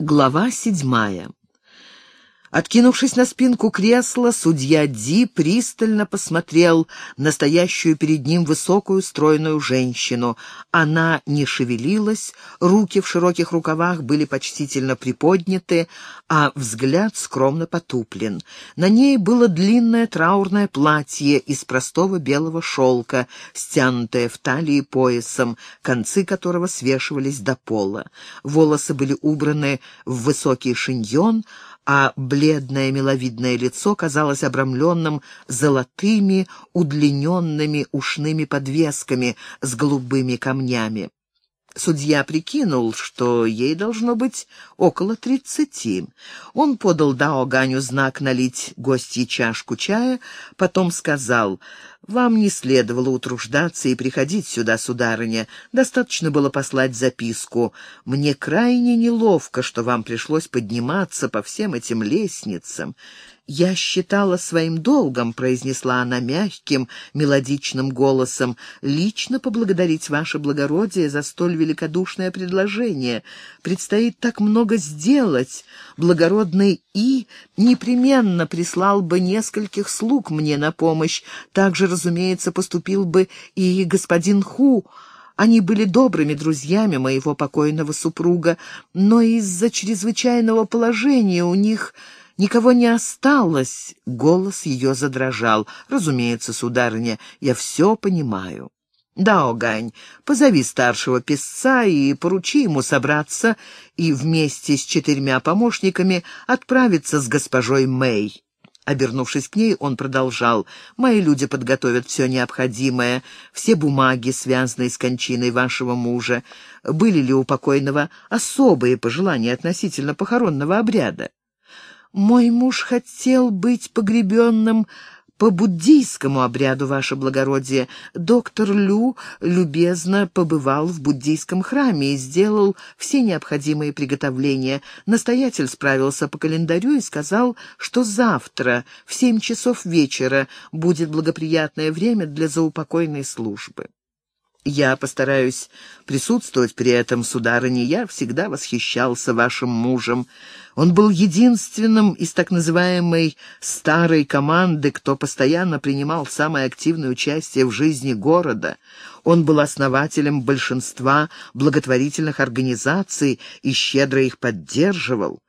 Глава седьмая. Откинувшись на спинку кресла, судья Ди пристально посмотрел на стоящую перед ним высокую стройную женщину. Она не шевелилась, руки в широких рукавах были почтительно приподняты, а взгляд скромно потуплен. На ней было длинное траурное платье из простого белого шелка, стянутое в талии поясом, концы которого свешивались до пола. Волосы были убраны в высокий шиньон, а бледное миловидное лицо казалось обрамленным золотыми удлиненными ушными подвесками с голубыми камнями. Судья прикинул, что ей должно быть около тридцати. Он подал Дао Ганю знак налить гостье чашку чая, потом сказал, «Вам не следовало утруждаться и приходить сюда, сударыня. Достаточно было послать записку. Мне крайне неловко, что вам пришлось подниматься по всем этим лестницам. «Я считала своим долгом», — произнесла она мягким, мелодичным голосом, «лично поблагодарить ваше благородие за столь великодушное предложение. Предстоит так много сделать. Благородный И непременно прислал бы нескольких слуг мне на помощь. Также, разумеется, поступил бы и господин Ху». Они были добрыми друзьями моего покойного супруга, но из-за чрезвычайного положения у них Никого не осталось. Голос ее задрожал. Разумеется, сударыня, я все понимаю. Да, Огань, позови старшего писца и поручи ему собраться и вместе с четырьмя помощниками отправиться с госпожой Мэй. Обернувшись к ней, он продолжал. «Мои люди подготовят все необходимое, все бумаги, связанные с кончиной вашего мужа. Были ли у покойного особые пожелания относительно похоронного обряда?» Мой муж хотел быть погребенным по буддийскому обряду, ваше благородие. Доктор Лю любезно побывал в буддийском храме и сделал все необходимые приготовления. Настоятель справился по календарю и сказал, что завтра в семь часов вечера будет благоприятное время для заупокойной службы. Я постараюсь присутствовать при этом, сударыня. Я всегда восхищался вашим мужем. Он был единственным из так называемой «старой команды», кто постоянно принимал самое активное участие в жизни города. Он был основателем большинства благотворительных организаций и щедро их поддерживал.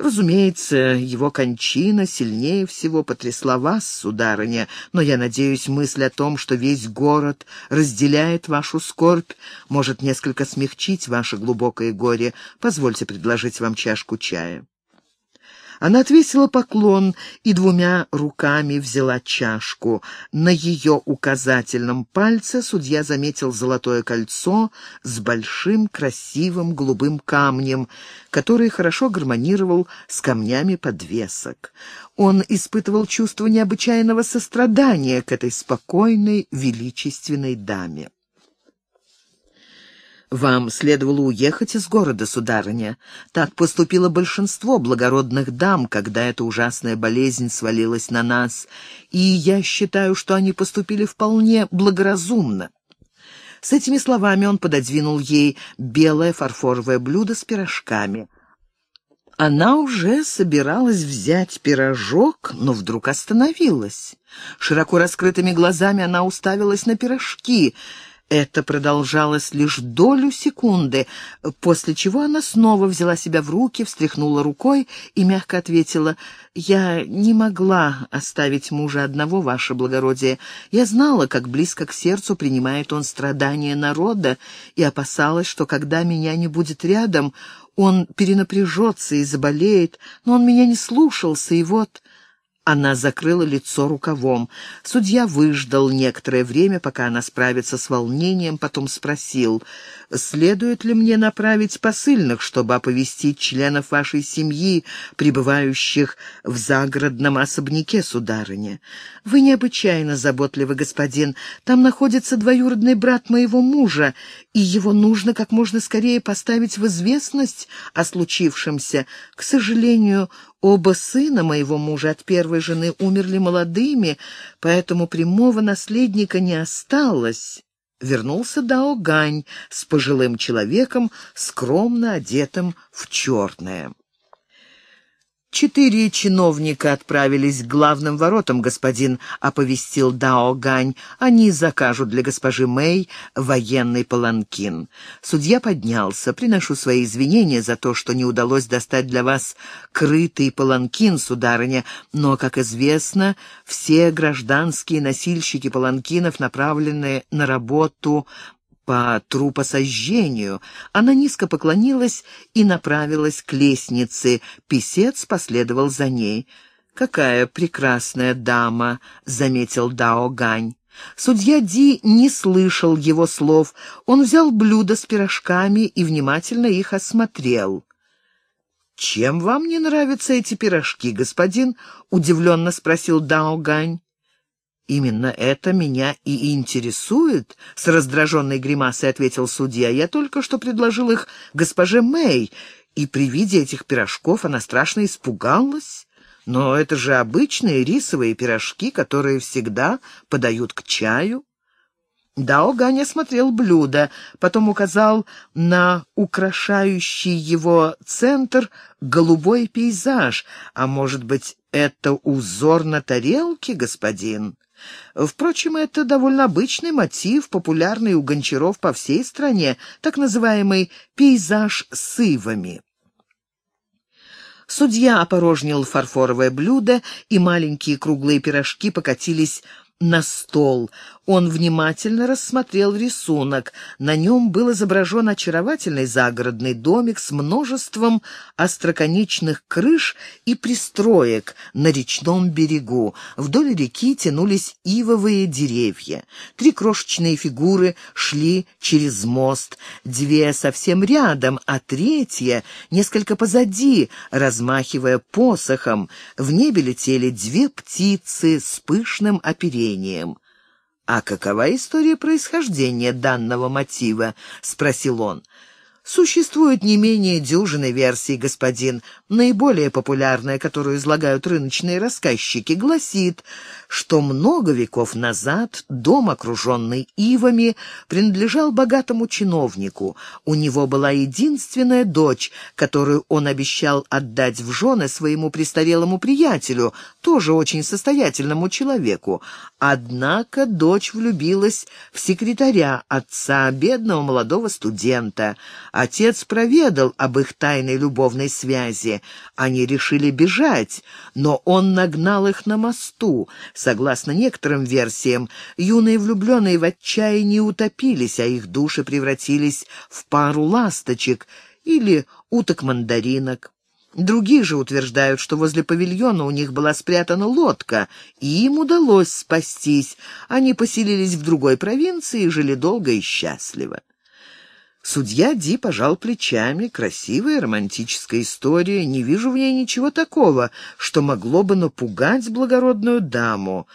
Разумеется, его кончина сильнее всего потрясла вас, сударыня, но я надеюсь, мысль о том, что весь город разделяет вашу скорбь, может несколько смягчить ваше глубокое горе. Позвольте предложить вам чашку чая. Она отвесила поклон и двумя руками взяла чашку. На ее указательном пальце судья заметил золотое кольцо с большим красивым голубым камнем, который хорошо гармонировал с камнями подвесок. Он испытывал чувство необычайного сострадания к этой спокойной, величественной даме. «Вам следовало уехать из города, сударыня. Так поступило большинство благородных дам, когда эта ужасная болезнь свалилась на нас, и я считаю, что они поступили вполне благоразумно». С этими словами он пододвинул ей белое фарфоровое блюдо с пирожками. Она уже собиралась взять пирожок, но вдруг остановилась. Широко раскрытыми глазами она уставилась на пирожки — это продолжалось лишь долю секунды, после чего она снова взяла себя в руки, встряхнула рукой и мягко ответила, «Я не могла оставить мужа одного, ваше благородие. Я знала, как близко к сердцу принимает он страдания народа, и опасалась, что когда меня не будет рядом, он перенапряжется и заболеет, но он меня не слушался, и вот...» Она закрыла лицо рукавом. Судья выждал некоторое время, пока она справится с волнением, потом спросил, «Следует ли мне направить посыльных, чтобы оповестить членов вашей семьи, пребывающих в загородном особняке, сударыня? Вы необычайно заботливый господин. Там находится двоюродный брат моего мужа, и его нужно как можно скорее поставить в известность о случившемся. К сожалению, Оба сына моего мужа от первой жены умерли молодыми, поэтому прямого наследника не осталось. вернулся Дао Гань с пожилым человеком, скромно одетым в черное. «Четыре чиновника отправились к главным воротам, господин», — оповестил Дао Гань. «Они закажут для госпожи Мэй военный паланкин». Судья поднялся. «Приношу свои извинения за то, что не удалось достать для вас крытый паланкин, сударыня, но, как известно, все гражданские носильщики паланкинов направлены на работу по трупосожжению. Она низко поклонилась и направилась к лестнице. Писец последовал за ней. «Какая прекрасная дама!» — заметил Дао Гань. Судья Ди не слышал его слов. Он взял блюдо с пирожками и внимательно их осмотрел. «Чем вам не нравятся эти пирожки, господин?» — удивленно спросил Дао Гань. «Именно это меня и интересует», — с раздраженной гримасой ответил судья. «Я только что предложил их госпоже Мэй, и при виде этих пирожков она страшно испугалась. Но это же обычные рисовые пирожки, которые всегда подают к чаю». Дао Ганя смотрел блюдо, потом указал на украшающий его центр голубой пейзаж. «А может быть, это узор на тарелке, господин?» Впрочем, это довольно обычный мотив, популярный у гончаров по всей стране, так называемый «пейзаж с ивами». Судья опорожнил фарфоровое блюдо, и маленькие круглые пирожки покатились на стол. Он внимательно рассмотрел рисунок. На нем был изображен очаровательный загородный домик с множеством остроконечных крыш и пристроек на речном берегу. Вдоль реки тянулись ивовые деревья. Три крошечные фигуры шли через мост, две совсем рядом, а третья несколько позади, размахивая посохом. В небе летели две птицы с пышным оперением. «А какова история происхождения данного мотива?» — спросил он. Существует не менее дюжины версий, господин. Наиболее популярная, которую излагают рыночные рассказчики, гласит, что много веков назад дом, окруженный ивами, принадлежал богатому чиновнику. У него была единственная дочь, которую он обещал отдать в жены своему престарелому приятелю, тоже очень состоятельному человеку. Однако дочь влюбилась в секретаря отца, бедного молодого студента. Отец проведал об их тайной любовной связи. Они решили бежать, но он нагнал их на мосту. Согласно некоторым версиям, юные влюбленные в отчаянии утопились, а их души превратились в пару ласточек или уток-мандаринок. Другие же утверждают, что возле павильона у них была спрятана лодка, и им удалось спастись. Они поселились в другой провинции и жили долго и счастливо. Судья Ди пожал плечами. Красивая романтическая история. Не вижу в ней ничего такого, что могло бы напугать благородную даму.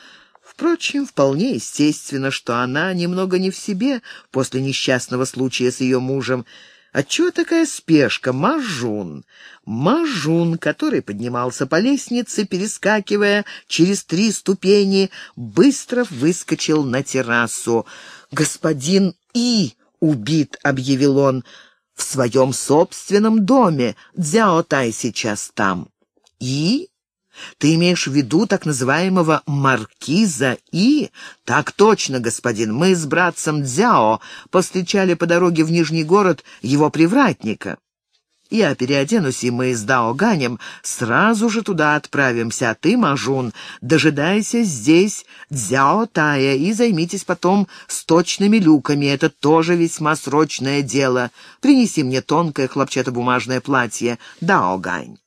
Впрочем, вполне естественно, что она немного не в себе после несчастного случая с ее мужем. Отчего такая спешка? Мажун. Мажун, который поднимался по лестнице, перескакивая через три ступени, быстро выскочил на террасу. «Господин И!» Убит», — объявил он, — «в своем собственном доме. Дзяо Тай сейчас там». «И?» «Ты имеешь в виду так называемого маркиза И?» «Так точно, господин. Мы с братцем Дзяо повстречали по дороге в Нижний город его привратника». Я переоденусь, и мы с Даоганем сразу же туда отправимся, а ты, Мажун, дожидайся здесь Дзяо Тая и займитесь потом сточными люками. Это тоже весьма срочное дело. Принеси мне тонкое хлопчатобумажное платье, Даогань.